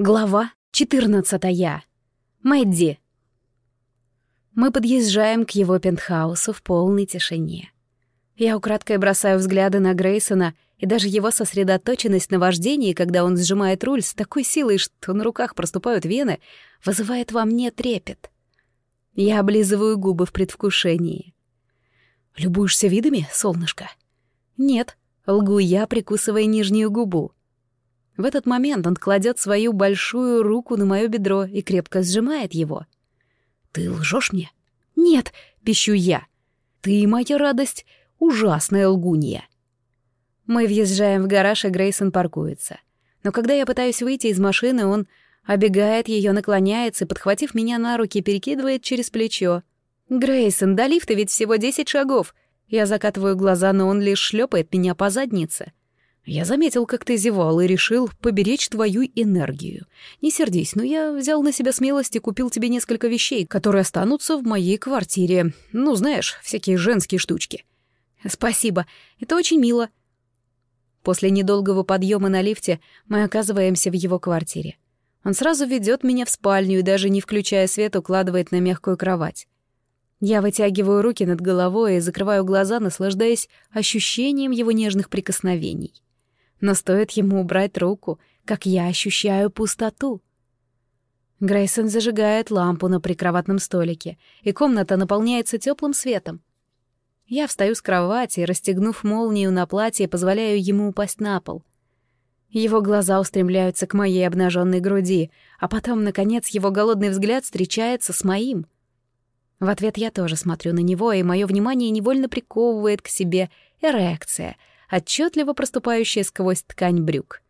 Глава 14. Мэдди. Мы подъезжаем к его пентхаусу в полной тишине. Я украдкой бросаю взгляды на Грейсона, и даже его сосредоточенность на вождении, когда он сжимает руль с такой силой, что на руках проступают вены, вызывает во мне трепет. Я облизываю губы в предвкушении. «Любуешься видами, солнышко?» «Нет», — лгу я, прикусывая нижнюю губу. В этот момент он кладет свою большую руку на мое бедро и крепко сжимает его. «Ты лжешь мне?» «Нет», — пищу я. «Ты, моя радость, ужасная лгунья». Мы въезжаем в гараж, и Грейсон паркуется. Но когда я пытаюсь выйти из машины, он обегает ее, наклоняется подхватив меня на руки, перекидывает через плечо. «Грейсон, до лифта ведь всего десять шагов». Я закатываю глаза, но он лишь шлепает меня по заднице. Я заметил, как ты зевал, и решил поберечь твою энергию. Не сердись, но я взял на себя смелость и купил тебе несколько вещей, которые останутся в моей квартире. Ну, знаешь, всякие женские штучки. Спасибо, это очень мило. После недолгого подъема на лифте мы оказываемся в его квартире. Он сразу ведет меня в спальню и даже не включая свет укладывает на мягкую кровать. Я вытягиваю руки над головой и закрываю глаза, наслаждаясь ощущением его нежных прикосновений но стоит ему убрать руку, как я ощущаю пустоту. Грейсон зажигает лампу на прикроватном столике, и комната наполняется теплым светом. Я встаю с кровати расстегнув молнию на платье, позволяю ему упасть на пол. Его глаза устремляются к моей обнаженной груди, а потом, наконец, его голодный взгляд встречается с моим. В ответ я тоже смотрю на него, и мое внимание невольно приковывает к себе эрекция — отчетливо проступающая сквозь ткань брюк.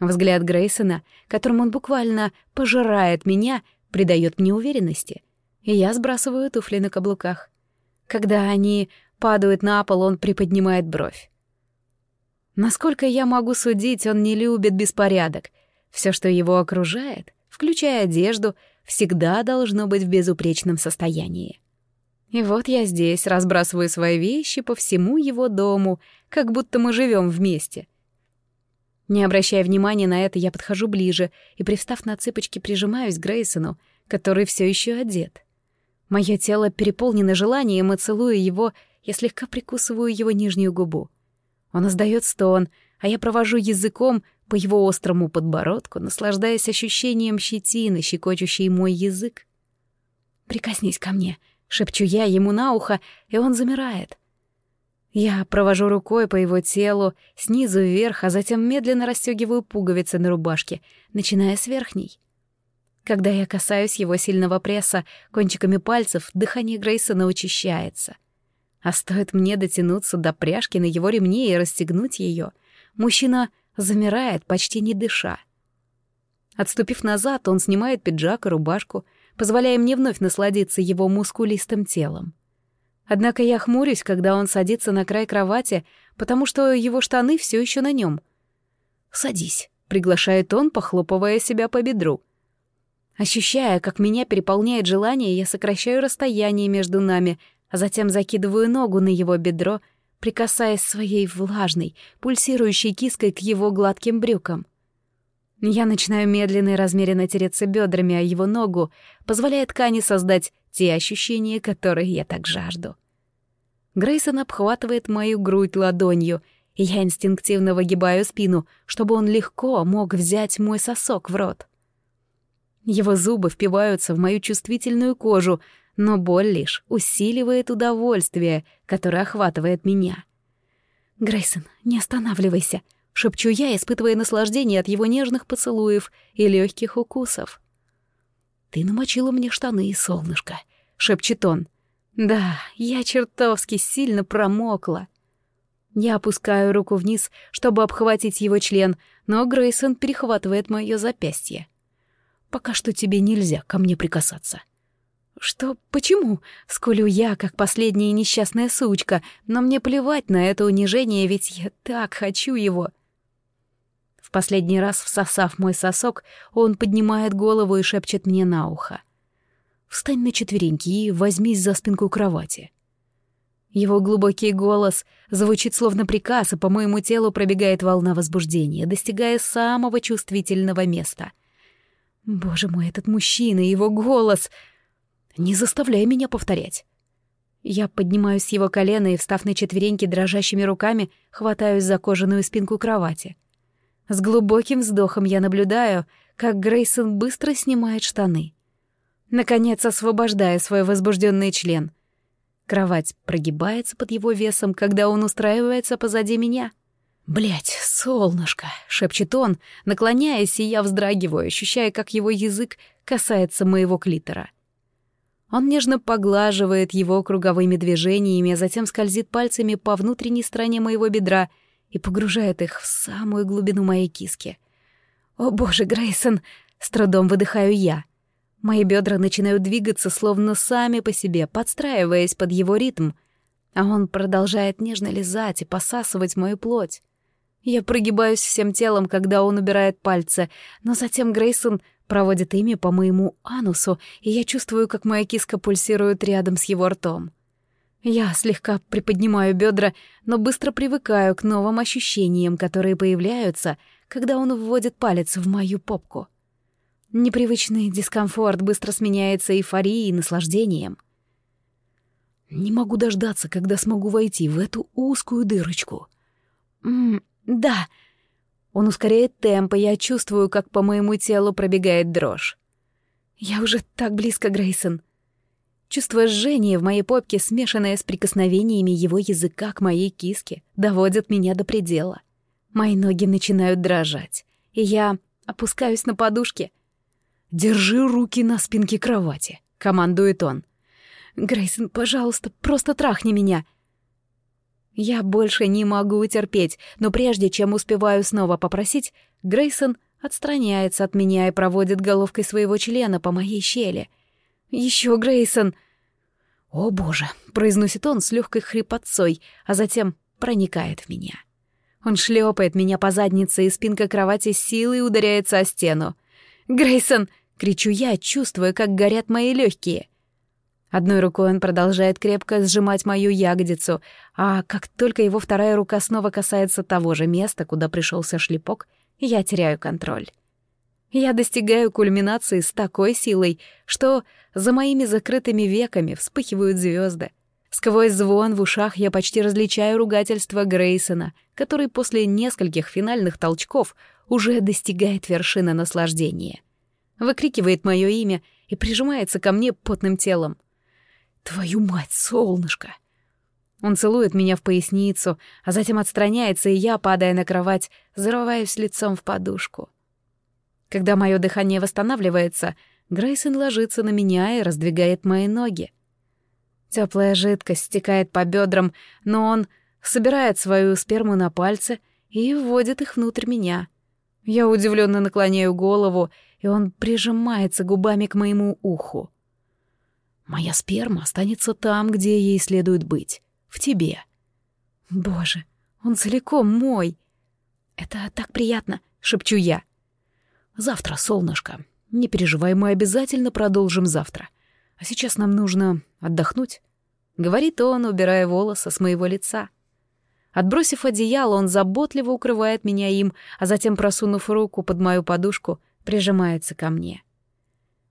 Взгляд Грейсона, которым он буквально пожирает меня, придает мне уверенности, и я сбрасываю туфли на каблуках. Когда они падают на пол, он приподнимает бровь. Насколько я могу судить, он не любит беспорядок. Все, что его окружает, включая одежду, всегда должно быть в безупречном состоянии. И вот я здесь разбрасываю свои вещи по всему его дому, как будто мы живем вместе. Не обращая внимания на это, я подхожу ближе и, привстав на цыпочки, прижимаюсь к Грейсону, который все еще одет. Мое тело переполнено желанием, и целуя его, я слегка прикусываю его нижнюю губу. Он издает стон, а я провожу языком по его острому подбородку, наслаждаясь ощущением щетины, щекочущей мой язык. «Прикоснись ко мне», Шепчу я ему на ухо, и он замирает. Я провожу рукой по его телу, снизу вверх, а затем медленно расстегиваю пуговицы на рубашке, начиная с верхней. Когда я касаюсь его сильного пресса кончиками пальцев, дыхание Грейсона учащается. А стоит мне дотянуться до пряжки на его ремне и расстегнуть ее, мужчина замирает, почти не дыша. Отступив назад, он снимает пиджак и рубашку, позволяя мне вновь насладиться его мускулистым телом. Однако я хмурюсь, когда он садится на край кровати, потому что его штаны все еще на нем. «Садись», — приглашает он, похлопывая себя по бедру. Ощущая, как меня переполняет желание, я сокращаю расстояние между нами, а затем закидываю ногу на его бедро, прикасаясь своей влажной, пульсирующей киской к его гладким брюкам. Я начинаю медленно и размеренно тереться бедрами о его ногу, позволяя ткани создать те ощущения, которые я так жажду. Грейсон обхватывает мою грудь ладонью, и я инстинктивно выгибаю спину, чтобы он легко мог взять мой сосок в рот. Его зубы впиваются в мою чувствительную кожу, но боль лишь усиливает удовольствие, которое охватывает меня. «Грейсон, не останавливайся», шепчу я, испытывая наслаждение от его нежных поцелуев и легких укусов. «Ты намочила мне штаны, солнышко», — шепчет он. «Да, я чертовски сильно промокла». Я опускаю руку вниз, чтобы обхватить его член, но Грейсон перехватывает мое запястье. «Пока что тебе нельзя ко мне прикасаться». «Что? Почему?» — скулю я, как последняя несчастная сучка, но мне плевать на это унижение, ведь я так хочу его последний раз всосав мой сосок, он поднимает голову и шепчет мне на ухо. «Встань на четвереньки и возьмись за спинку кровати». Его глубокий голос звучит словно приказ, и по моему телу пробегает волна возбуждения, достигая самого чувствительного места Боже мой, этот мужчина, его голос. Не заставляй меня повторять. Я поднимаюсь с его колена и, встав на четвереньки дрожащими руками, хватаюсь за кожаную спинку кровати. С глубоким вздохом я наблюдаю, как Грейсон быстро снимает штаны. Наконец освобождая свой возбужденный член. Кровать прогибается под его весом, когда он устраивается позади меня. Блять, солнышко!» — шепчет он, наклоняясь, и я вздрагиваю, ощущая, как его язык касается моего клитора. Он нежно поглаживает его круговыми движениями, а затем скользит пальцами по внутренней стороне моего бедра и погружает их в самую глубину моей киски. «О боже, Грейсон!» — с трудом выдыхаю я. Мои бедра начинают двигаться, словно сами по себе, подстраиваясь под его ритм, а он продолжает нежно лизать и посасывать мою плоть. Я прогибаюсь всем телом, когда он убирает пальцы, но затем Грейсон проводит ими по моему анусу, и я чувствую, как моя киска пульсирует рядом с его ртом. Я слегка приподнимаю бедра, но быстро привыкаю к новым ощущениям, которые появляются, когда он вводит палец в мою попку. Непривычный дискомфорт быстро сменяется эйфорией и наслаждением. Не могу дождаться, когда смогу войти в эту узкую дырочку. М да, он ускоряет темп, и я чувствую, как по моему телу пробегает дрожь. Я уже так близко, Грейсон. Чувство жжения в моей попке, смешанное с прикосновениями его языка к моей киске, доводит меня до предела. Мои ноги начинают дрожать, и я опускаюсь на подушке. «Держи руки на спинке кровати», — командует он. «Грейсон, пожалуйста, просто трахни меня», я больше не могу терпеть, но прежде чем успеваю снова попросить, Грейсон отстраняется от меня и проводит головкой своего члена по моей щели. Еще Грейсон! «О боже!» — произносит он с легкой хрипотцой, а затем проникает в меня. Он шлепает меня по заднице, и спинка кровати силой ударяется о стену. «Грейсон!» — кричу я, чувствуя, как горят мои легкие. Одной рукой он продолжает крепко сжимать мою ягодицу, а как только его вторая рука снова касается того же места, куда пришелся шлепок, я теряю контроль. Я достигаю кульминации с такой силой, что за моими закрытыми веками вспыхивают звезды. Сквозь звон в ушах я почти различаю ругательство Грейсона, который после нескольких финальных толчков уже достигает вершины наслаждения. Выкрикивает мое имя и прижимается ко мне потным телом. Твою мать, солнышко! Он целует меня в поясницу, а затем отстраняется, и я, падая на кровать, зарываюсь лицом в подушку. Когда мое дыхание восстанавливается, Грейсон ложится на меня и раздвигает мои ноги. Теплая жидкость стекает по бедрам, но он собирает свою сперму на пальцы и вводит их внутрь меня. Я удивленно наклоняю голову, и он прижимается губами к моему уху. Моя сперма останется там, где ей следует быть. В тебе. Боже, он целиком мой. Это так приятно, шепчу я. Завтра, солнышко. Не переживай, мы обязательно продолжим завтра. А сейчас нам нужно отдохнуть. Говорит он, убирая волосы с моего лица. Отбросив одеяло, он заботливо укрывает меня им, а затем, просунув руку под мою подушку, прижимается ко мне.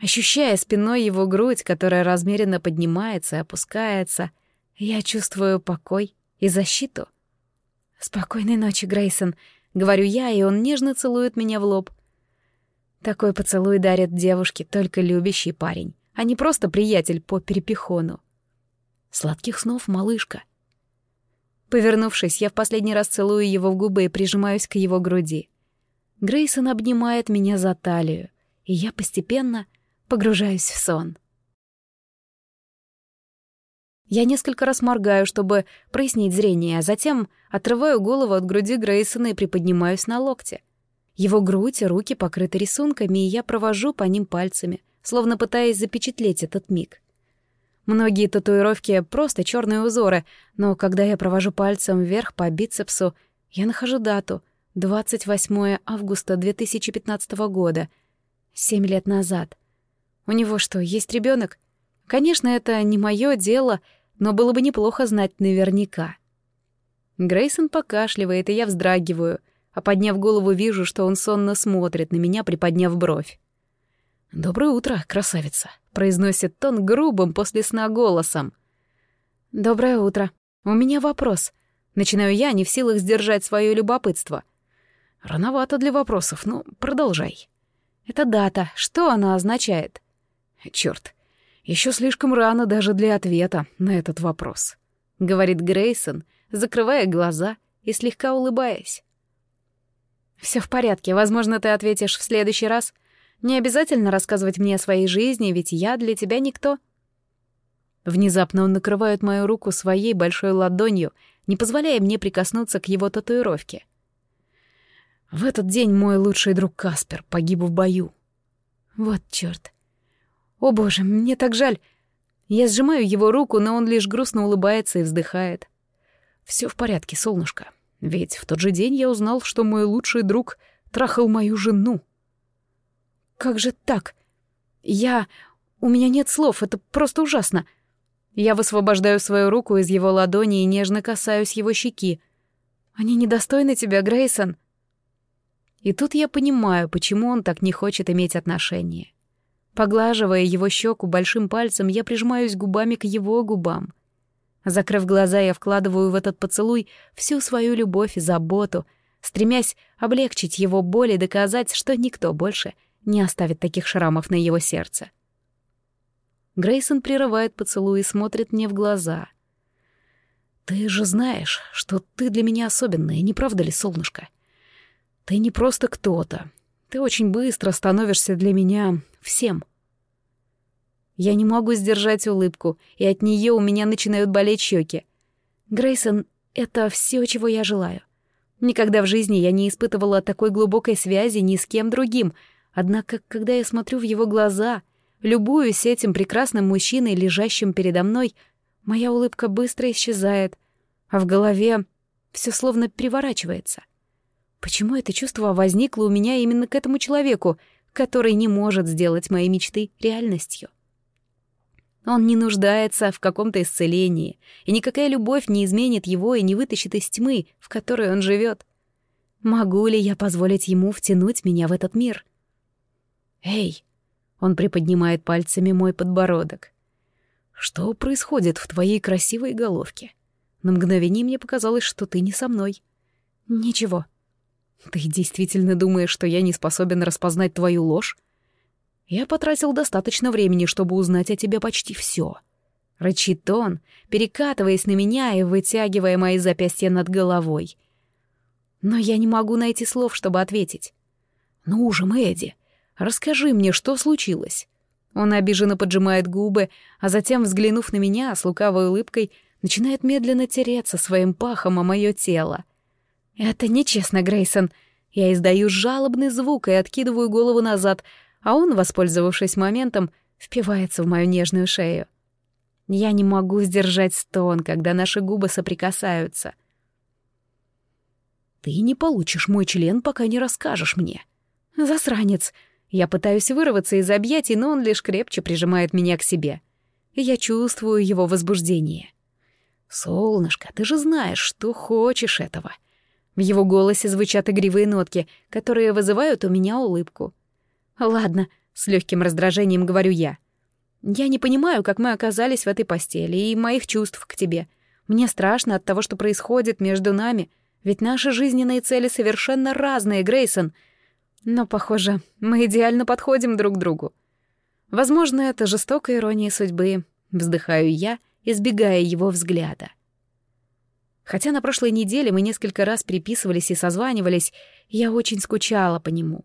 Ощущая спиной его грудь, которая размеренно поднимается и опускается, я чувствую покой и защиту. «Спокойной ночи, Грейсон», — говорю я, и он нежно целует меня в лоб. Такой поцелуй дарит девушке только любящий парень, а не просто приятель по перепихону. Сладких снов, малышка. Повернувшись, я в последний раз целую его в губы и прижимаюсь к его груди. Грейсон обнимает меня за талию, и я постепенно — погружаюсь в сон. Я несколько раз моргаю, чтобы прояснить зрение, а затем отрываю голову от груди Грейсона и приподнимаюсь на локте. Его грудь и руки покрыты рисунками, и я провожу по ним пальцами, словно пытаясь запечатлеть этот миг. Многие татуировки — просто черные узоры, но когда я провожу пальцем вверх по бицепсу, я нахожу дату — 28 августа 2015 года, семь лет назад — у него что, есть ребенок? Конечно, это не мое дело, но было бы неплохо знать наверняка. Грейсон покашливает, и я вздрагиваю, а подняв голову, вижу, что он сонно смотрит на меня, приподняв бровь. «Доброе утро, красавица», — произносит тон грубым после сна голосом. «Доброе утро. У меня вопрос». Начинаю я, не в силах сдержать свое любопытство. «Рановато для вопросов, ну, продолжай». «Это дата. Что она означает?» «Чёрт, еще слишком рано даже для ответа на этот вопрос», — говорит Грейсон, закрывая глаза и слегка улыбаясь. Все в порядке, возможно, ты ответишь в следующий раз. Не обязательно рассказывать мне о своей жизни, ведь я для тебя никто». Внезапно он накрывает мою руку своей большой ладонью, не позволяя мне прикоснуться к его татуировке. В этот день мой лучший друг Каспер погиб в бою. Вот чёрт. О боже, мне так жаль. Я сжимаю его руку, но он лишь грустно улыбается и вздыхает. Все в порядке, солнышко. Ведь в тот же день я узнал, что мой лучший друг трахал мою жену. Как же так? Я... У меня нет слов, это просто ужасно. Я высвобождаю свою руку из его ладони и нежно касаюсь его щеки. Они недостойны тебя, Грейсон. И тут я понимаю, почему он так не хочет иметь отношения. Поглаживая его щеку большим пальцем, я прижимаюсь губами к его губам. Закрыв глаза, я вкладываю в этот поцелуй всю свою любовь и заботу, стремясь облегчить его боль и доказать, что никто больше не оставит таких шрамов на его сердце. Грейсон прерывает поцелуй и смотрит мне в глаза. «Ты же знаешь, что ты для меня особенная, не правда ли, солнышко? Ты не просто кто-то. Ты очень быстро становишься для меня всем». Я не могу сдержать улыбку, и от нее у меня начинают болеть щеки. Грейсон — это все, чего я желаю. Никогда в жизни я не испытывала такой глубокой связи ни с кем другим, однако, когда я смотрю в его глаза, любуюсь этим прекрасным мужчиной, лежащим передо мной, моя улыбка быстро исчезает, а в голове все словно переворачивается. Почему это чувство возникло у меня именно к этому человеку, который не может сделать мои мечты реальностью? Он не нуждается в каком-то исцелении, и никакая любовь не изменит его и не вытащит из тьмы, в которой он живет. Могу ли я позволить ему втянуть меня в этот мир? «Эй!» — он приподнимает пальцами мой подбородок. «Что происходит в твоей красивой головке? На мгновение мне показалось, что ты не со мной». «Ничего». «Ты действительно думаешь, что я не способен распознать твою ложь?» Я потратил достаточно времени, чтобы узнать о тебе почти все. Рычит он, перекатываясь на меня и вытягивая мои запястья над головой. Но я не могу найти слов, чтобы ответить. «Ну же, Мэдди, расскажи мне, что случилось?» Он обиженно поджимает губы, а затем, взглянув на меня с лукавой улыбкой, начинает медленно тереться своим пахом о мое тело. «Это нечестно, Грейсон!» Я издаю жалобный звук и откидываю голову назад, а он, воспользовавшись моментом, впивается в мою нежную шею. Я не могу сдержать стон, когда наши губы соприкасаются. «Ты не получишь мой член, пока не расскажешь мне». «Засранец!» Я пытаюсь вырваться из объятий, но он лишь крепче прижимает меня к себе. Я чувствую его возбуждение. «Солнышко, ты же знаешь, что хочешь этого». В его голосе звучат игривые нотки, которые вызывают у меня улыбку. «Ладно», — с легким раздражением говорю я. «Я не понимаю, как мы оказались в этой постели и моих чувств к тебе. Мне страшно от того, что происходит между нами, ведь наши жизненные цели совершенно разные, Грейсон. Но, похоже, мы идеально подходим друг другу. Возможно, это жестокая ирония судьбы», — вздыхаю я, избегая его взгляда. Хотя на прошлой неделе мы несколько раз переписывались и созванивались, я очень скучала по нему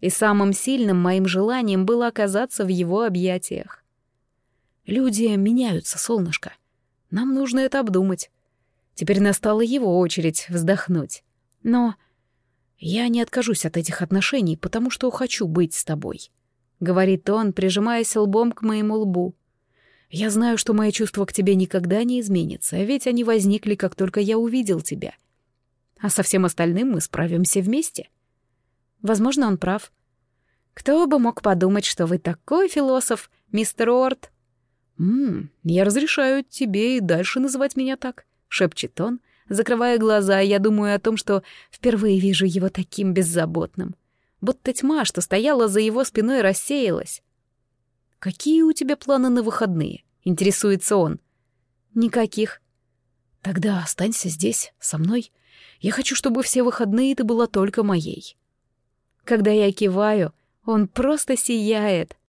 и самым сильным моим желанием было оказаться в его объятиях. Люди меняются, солнышко. Нам нужно это обдумать. Теперь настала его очередь вздохнуть. Но я не откажусь от этих отношений, потому что хочу быть с тобой, — говорит он, прижимаясь лбом к моему лбу. Я знаю, что мои чувства к тебе никогда не изменятся, ведь они возникли, как только я увидел тебя. А со всем остальным мы справимся вместе. Возможно, он прав. Кто бы мог подумать, что вы такой философ, мистер Уорд? «Ммм, я разрешаю тебе и дальше называть меня так», — шепчет он, закрывая глаза, я думаю о том, что впервые вижу его таким беззаботным. будто тьма, что стояла за его спиной, рассеялась. «Какие у тебя планы на выходные?» — интересуется он. «Никаких». «Тогда останься здесь, со мной. Я хочу, чтобы все выходные ты была только моей». Когда я киваю, он просто сияет —